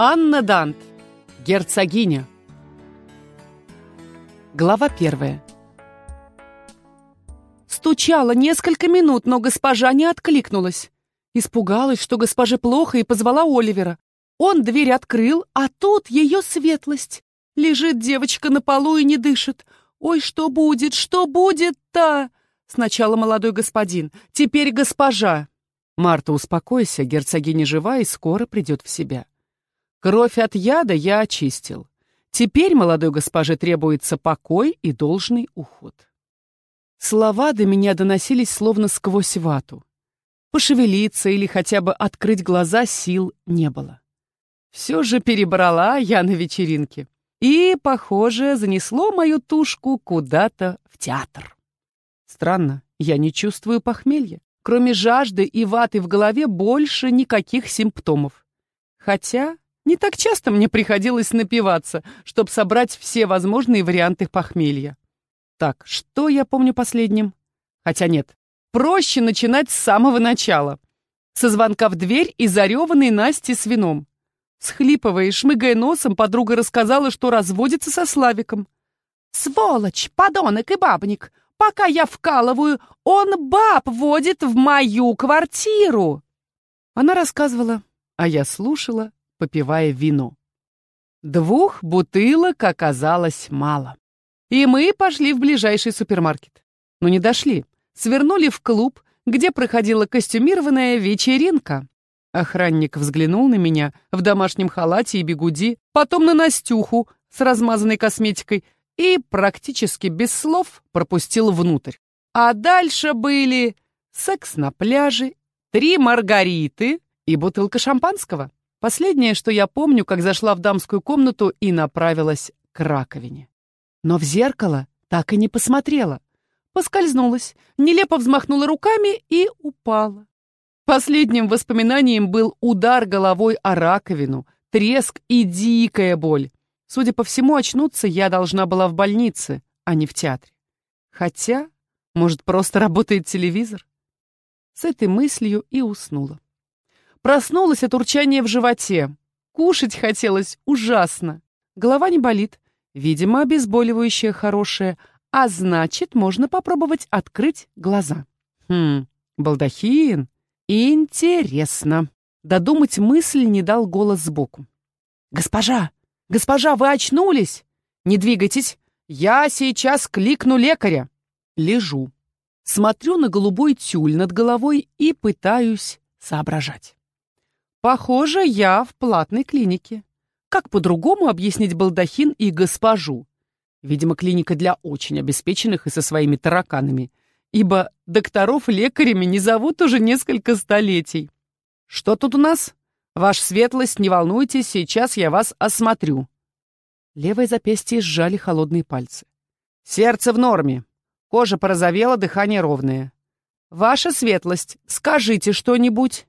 Анна Дант. Герцогиня. Глава первая. Стучала несколько минут, но госпожа не откликнулась. Испугалась, что госпоже плохо, и позвала Оливера. Он дверь открыл, а тут ее светлость. Лежит девочка на полу и не дышит. Ой, что будет, что будет-то? Сначала молодой господин, теперь госпожа. Марта, успокойся, герцогиня жива и скоро придет в себя. Кровь от яда я очистил. Теперь молодой госпоже требуется покой и должный уход. Слова до меня доносились словно сквозь вату. Пошевелиться или хотя бы открыть глаза сил не было. Все же перебрала я на вечеринке. И, похоже, занесло мою тушку куда-то в театр. Странно, я не чувствую похмелья. Кроме жажды и ваты в голове больше никаких симптомов. Хотя не так часто мне приходилось напиваться, чтобы собрать все возможные варианты похмелья. Так, что я помню последним? Хотя нет, проще начинать с самого начала. Со звонка в дверь и зареванной Насти с вином. Схлипывая и шмыгая носом, подруга рассказала, что разводится со Славиком. «Сволочь, подонок и бабник! Пока я вкалываю, он баб водит в мою квартиру!» Она рассказывала, а я слушала, попивая вино. Двух бутылок оказалось мало. И мы пошли в ближайший супермаркет. Но не дошли. Свернули в клуб, где проходила костюмированная вечеринка. Охранник взглянул на меня в домашнем халате и бегуди, потом на Настюху с размазанной косметикой и практически без слов пропустил внутрь. А дальше были секс на пляже, три маргариты и бутылка шампанского. Последнее, что я помню, как зашла в дамскую комнату и направилась к раковине. Но в зеркало так и не посмотрела. Поскользнулась, нелепо взмахнула руками и упала. Последним воспоминанием был удар головой о раковину, треск и дикая боль. Судя по всему, очнуться я должна была в больнице, а не в театре. Хотя, может, просто работает телевизор? С этой мыслью и уснула. Проснулась от урчания в животе. Кушать хотелось ужасно. Голова не болит. Видимо, обезболивающее хорошее. А значит, можно попробовать открыть глаза. Хм, балдахин. Интересно. Додумать мысль не дал голос сбоку. «Госпожа! Госпожа, вы очнулись? Не двигайтесь. Я сейчас кликну лекаря». Лежу. Смотрю на голубой тюль над головой и пытаюсь соображать. Похоже, я в платной клинике. Как по-другому объяснить балдахин и госпожу? Видимо, клиника для очень обеспеченных и со своими тараканами ибо докторов лекарями не зовут уже несколько столетий. Что тут у нас? Ваша светлость, не волнуйтесь, сейчас я вас осмотрю. Левое запястье сжали холодные пальцы. Сердце в норме. Кожа порозовела, дыхание ровное. Ваша светлость, скажите что-нибудь.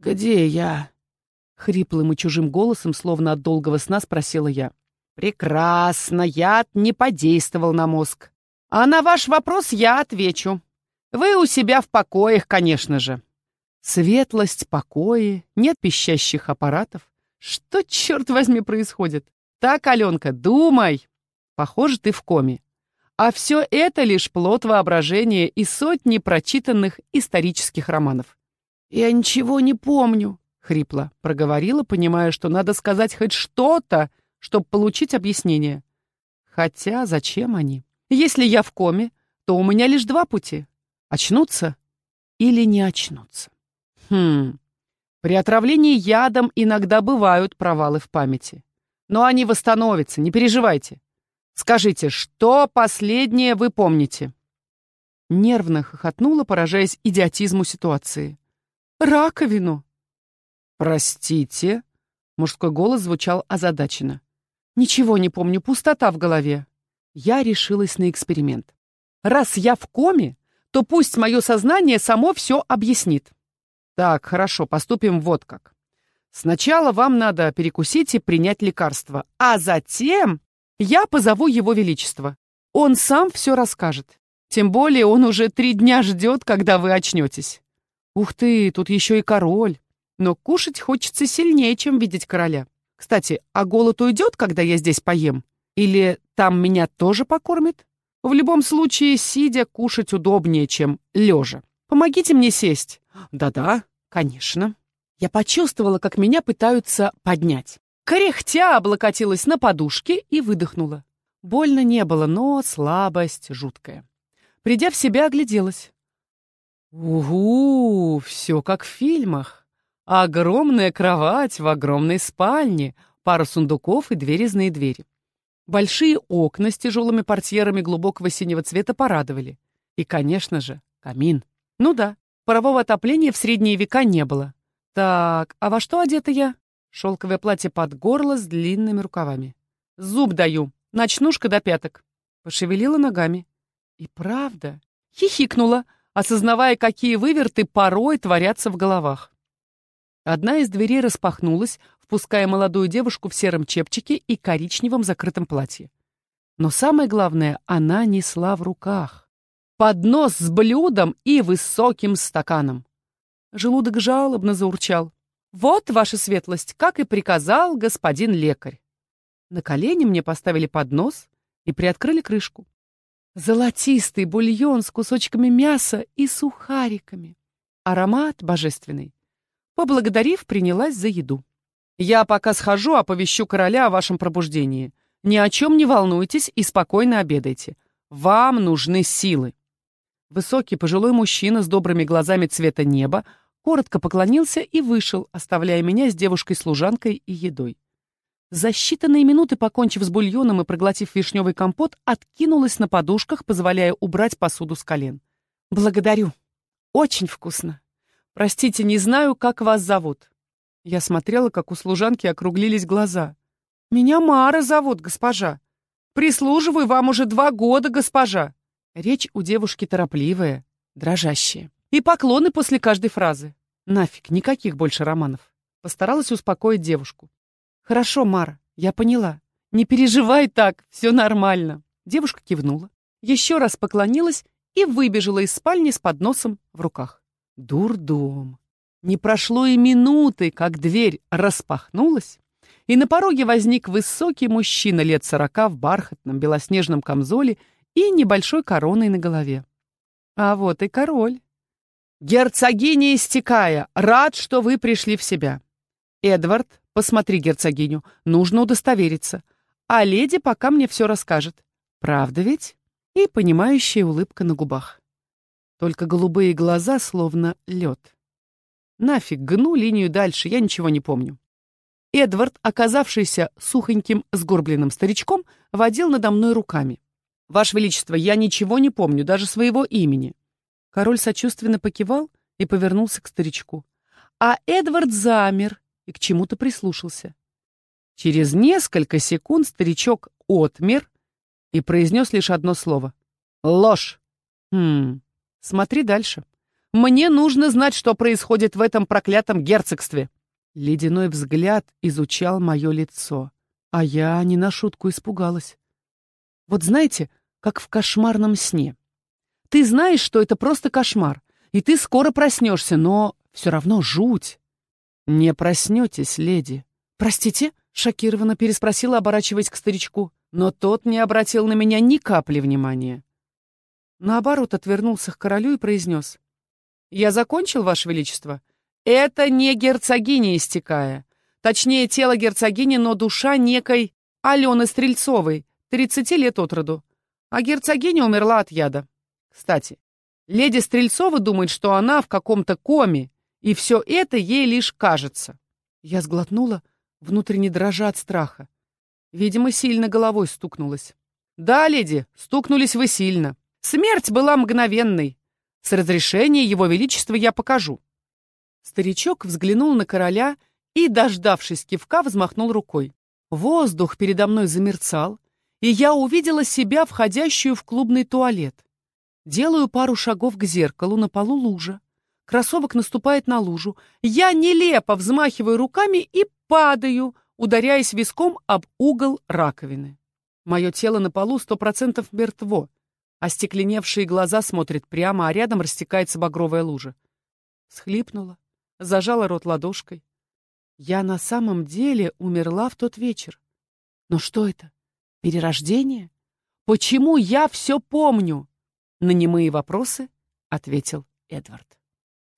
Где я? Хриплым и чужим голосом, словно от долгого сна, спросила я. Прекрасно, яд не подействовал на мозг. А на ваш вопрос я отвечу. Вы у себя в покоях, конечно же. Светлость, покои, нет пищащих аппаратов. Что, черт возьми, происходит? Так, Аленка, думай. Похоже, ты в коме. А все это лишь плод воображения и сотни прочитанных исторических романов. «Я ничего не помню», — хрипло проговорила, понимая, что надо сказать хоть что-то, чтобы получить объяснение. Хотя зачем они? Если я в коме, то у меня лишь два пути — очнуться или не очнуться. Хм, при отравлении ядом иногда бывают провалы в памяти. Но они восстановятся, не переживайте. Скажите, что последнее вы помните?» Нервно хохотнула, поражаясь идиотизму ситуации. «Раковину!» «Простите?» Мужской голос звучал озадаченно. «Ничего не помню, пустота в голове». Я решилась на эксперимент. Раз я в коме, то пусть мое сознание само все объяснит. Так, хорошо, поступим вот как. Сначала вам надо перекусить и принять лекарство, а затем я позову его величество. Он сам все расскажет. Тем более он уже три дня ждет, когда вы очнетесь. Ух ты, тут еще и король. Но кушать хочется сильнее, чем видеть короля. Кстати, а голод уйдет, когда я здесь поем? Или там меня тоже покормят? В любом случае, сидя, кушать удобнее, чем лежа. Помогите мне сесть. Да-да, конечно. Я почувствовала, как меня пытаются поднять. Кряхтя облокотилась на подушке и выдохнула. Больно не было, но слабость жуткая. Придя в себя, огляделась. Угу, все как в фильмах. Огромная кровать в огромной спальне, пара сундуков и две резные двери. Большие окна с тяжелыми портьерами глубокого синего цвета порадовали. И, конечно же, камин. Ну да, парового отопления в средние века не было. Так, а во что одета я? Шелковое платье под горло с длинными рукавами. Зуб даю, ночнушка до пяток. Пошевелила ногами. И правда, хихикнула, осознавая, какие выверты порой творятся в головах. Одна из дверей распахнулась, впуская молодую девушку в сером чепчике и коричневом закрытом платье. Но самое главное, она несла в руках поднос с блюдом и высоким стаканом. Желудок жалобно заурчал. «Вот, ваша светлость, как и приказал господин лекарь». На колени мне поставили поднос и приоткрыли крышку. Золотистый бульон с кусочками мяса и сухариками. Аромат божественный. Поблагодарив, принялась за еду. «Я пока схожу, оповещу короля о вашем пробуждении. Ни о чем не волнуйтесь и спокойно обедайте. Вам нужны силы». Высокий пожилой мужчина с добрыми глазами цвета неба коротко поклонился и вышел, оставляя меня с девушкой-служанкой и едой. За считанные минуты, покончив с бульоном и проглотив вишневый компот, откинулась на подушках, позволяя убрать посуду с колен. «Благодарю. Очень вкусно. Простите, не знаю, как вас зовут». Я смотрела, как у служанки округлились глаза. «Меня Мара зовут, госпожа. Прислуживаю вам уже два года, госпожа». Речь у девушки торопливая, дрожащая. И поклоны после каждой фразы. Нафиг, никаких больше романов. Постаралась успокоить девушку. «Хорошо, Мара, я поняла. Не переживай так, все нормально». Девушка кивнула, еще раз поклонилась и выбежала из спальни с подносом в руках. Дурдом. Не прошло и минуты, как дверь распахнулась, и на пороге возник высокий мужчина лет сорока в бархатном белоснежном камзоле и небольшой короной на голове. А вот и король. «Герцогиня истекая, рад, что вы пришли в себя. Эдвард, посмотри герцогиню, нужно удостовериться. А леди пока мне все расскажет. Правда ведь? И понимающая улыбка на губах. Только голубые глаза словно лед. Нафиг, гну линию дальше, я ничего не помню. Эдвард, оказавшийся сухоньким сгорбленным старичком, водил надо мной руками. «Ваше Величество, я ничего не помню, даже своего имени». Король сочувственно покивал и повернулся к старичку. А Эдвард замер, и к чему-то прислушался. Через несколько секунд старичок отмер и произнес лишь одно слово. «Ложь!» «Хм, смотри дальше. Мне нужно знать, что происходит в этом проклятом герцогстве». Ледяной взгляд изучал мое лицо, а я не на шутку испугалась. Вот знаете, как в кошмарном сне. Ты знаешь, что это просто кошмар, и ты скоро проснешься, но все равно жуть. «Не проснетесь, леди». «Простите?» — шокированно переспросила, оборачиваясь к старичку. Но тот не обратил на меня ни капли внимания. Наоборот, отвернулся к королю и произнес. «Я закончил, Ваше Величество. Это не герцогиня истекая. Точнее, тело герцогини, но душа некой Алены Стрельцовой, 30 лет от роду. А герцогиня умерла от яда. Кстати, леди Стрельцова думает, что она в каком-то коме, и все это ей лишь кажется. Я сглотнула, внутренне дрожа от страха. Видимо, сильно головой стукнулась. Да, леди, стукнулись вы сильно. Смерть была мгновенной. С разрешения его величества я покажу. Старичок взглянул на короля и, дождавшись кивка, взмахнул рукой. Воздух передо мной замерцал, и я увидела себя, входящую в клубный туалет. Делаю пару шагов к зеркалу, на полу лужа. Кроссовок наступает на лужу. Я нелепо взмахиваю руками и падаю, ударяясь виском об угол раковины. Мое тело на полу сто процентов мертво. Остекленевшие глаза смотрят прямо, а рядом растекается багровая лужа. Схлипнула, зажала рот ладошкой. Я на самом деле умерла в тот вечер. Но что это? Перерождение? Почему я все помню? На немые вопросы ответил Эдвард.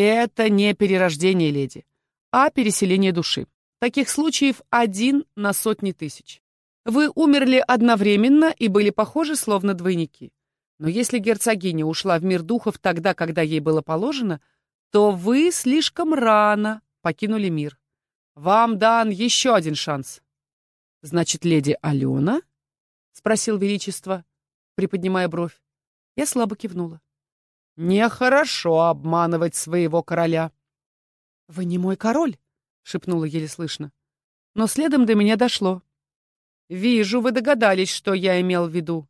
Это не перерождение, леди, а переселение души. Таких случаев один на сотни тысяч. Вы умерли одновременно и были похожи, словно двойники. Но если герцогиня ушла в мир духов тогда, когда ей было положено, то вы слишком рано покинули мир. Вам дан еще один шанс. Значит, леди Алена? Спросил Величество, приподнимая бровь. Я слабо кивнула. Нехорошо обманывать своего короля. Вы не мой король, шепнула еле слышно. Но следом до меня дошло. Вижу, вы догадались, что я имел в виду.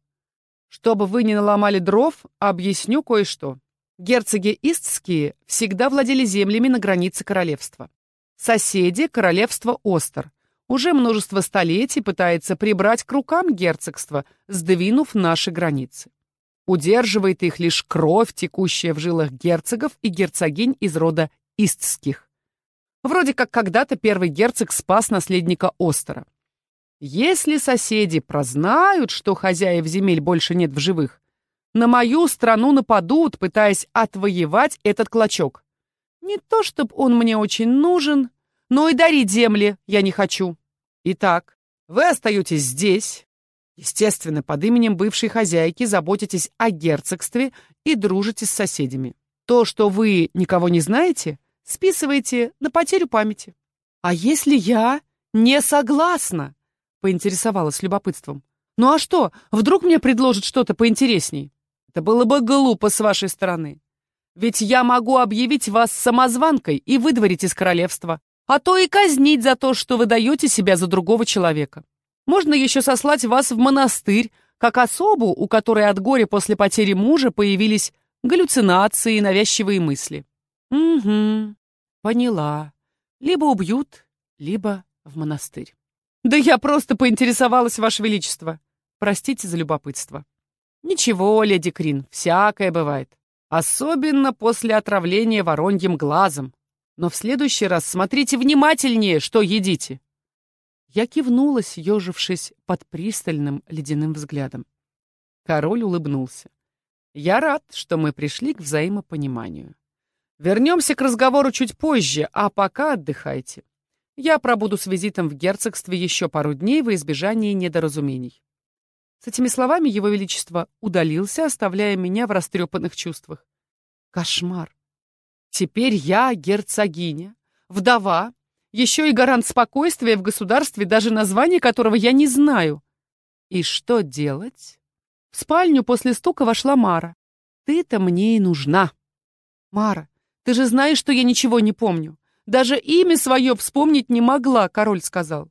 Чтобы вы не наломали дров, объясню кое-что. Герцоги Истские всегда владели землями на границе королевства. Соседи — королевство Остер. Уже множество столетий пытается прибрать к рукам герцогство, сдвинув наши границы. Удерживает их лишь кровь, текущая в жилах герцогов и герцогинь из рода Истских. Вроде как когда-то первый герцог спас наследника Остера. Если соседи прознают, что хозяев земель больше нет в живых, на мою страну нападут, пытаясь отвоевать этот клочок. Не то, чтобы он мне очень нужен, но и дарить земли я не хочу. Итак, вы остаетесь здесь. Естественно, под именем бывшей хозяйки заботитесь о герцогстве и дружите с соседями. То, что вы никого не знаете, списываете на потерю памяти. А если я не согласна? Поинтересовалась любопытством. Ну а что, вдруг мне предложат что-то поинтересней? Это было бы глупо с вашей стороны. Ведь я могу объявить вас самозванкой и выдворить из королевства, а то и казнить за то, что вы даете себя за другого человека. Можно еще сослать вас в монастырь, как особу, у которой от горя после потери мужа появились галлюцинации и навязчивые мысли. Угу, поняла. Либо убьют, либо в монастырь. Да я просто поинтересовалась, Ваше Величество. Простите за любопытство. Ничего, леди Крин, всякое бывает. Особенно после отравления вороньим глазом. Но в следующий раз смотрите внимательнее, что едите. Я кивнула, съежившись под пристальным ледяным взглядом. Король улыбнулся. Я рад, что мы пришли к взаимопониманию. Вернемся к разговору чуть позже, а пока отдыхайте. Я пробуду с визитом в герцогстве еще пару дней во избежание недоразумений. С этими словами его величество удалился, оставляя меня в растрепанных чувствах. Кошмар. Теперь я герцогиня, вдова, еще и гарант спокойствия в государстве, даже название которого я не знаю. И что делать? В спальню после стука вошла Мара. Ты-то мне и нужна. Мара, ты же знаешь, что я ничего не помню. Даже имя свое вспомнить не могла, король сказал.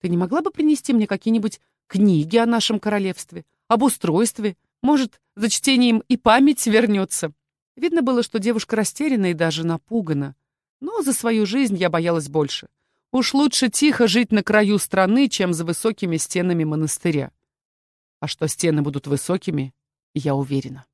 Ты не могла бы принести мне какие-нибудь книги о нашем королевстве, об устройстве? Может, за чтением и память вернется? Видно было, что девушка растеряна и даже напугана. Но за свою жизнь я боялась больше. Уж лучше тихо жить на краю страны, чем за высокими стенами монастыря. А что стены будут высокими, я уверена.